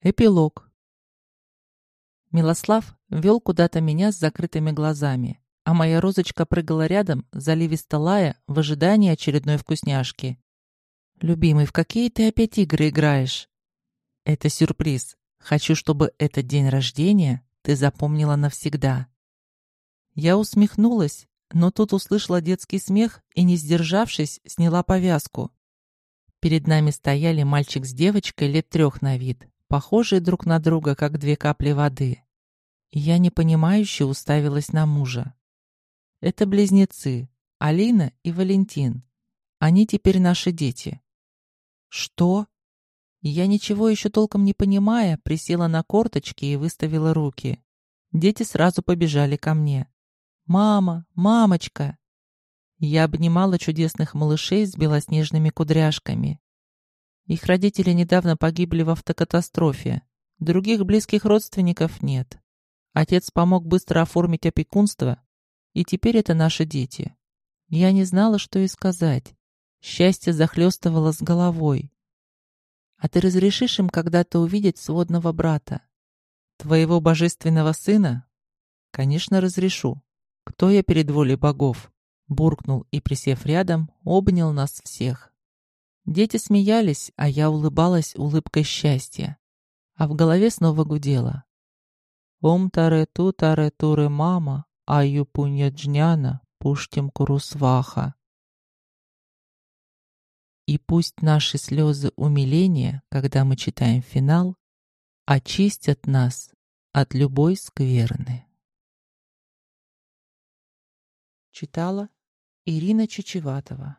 Эпилог. Милослав вел куда-то меня с закрытыми глазами, а моя розочка прыгала рядом, заливисто лая, в ожидании очередной вкусняшки. «Любимый, в какие ты опять игры играешь?» «Это сюрприз. Хочу, чтобы этот день рождения ты запомнила навсегда». Я усмехнулась, но тут услышала детский смех и, не сдержавшись, сняла повязку. Перед нами стояли мальчик с девочкой лет трех на вид, похожие друг на друга, как две капли воды. И я непонимающе уставилась на мужа. Это близнецы, Алина и Валентин. Они теперь наши дети. Что? Я ничего еще толком не понимая, присела на корточки и выставила руки. Дети сразу побежали ко мне. «Мама! Мамочка!» Я обнимала чудесных малышей с белоснежными кудряшками. Их родители недавно погибли в автокатастрофе. Других близких родственников нет. Отец помог быстро оформить опекунство, и теперь это наши дети. Я не знала, что и сказать. Счастье захлестывало с головой. А ты разрешишь им когда-то увидеть сводного брата? Твоего божественного сына? Конечно, разрешу. Кто я перед волей богов? Буркнул и, присев рядом, обнял нас всех. Дети смеялись, а я улыбалась улыбкой счастья. А в голове снова гудело. «Ом таре ту таре туре мама, а юпунья джняна, пуштим курусваха». И пусть наши слезы умиления, когда мы читаем финал, очистят нас от любой скверны. Читала Ирина Чечеватова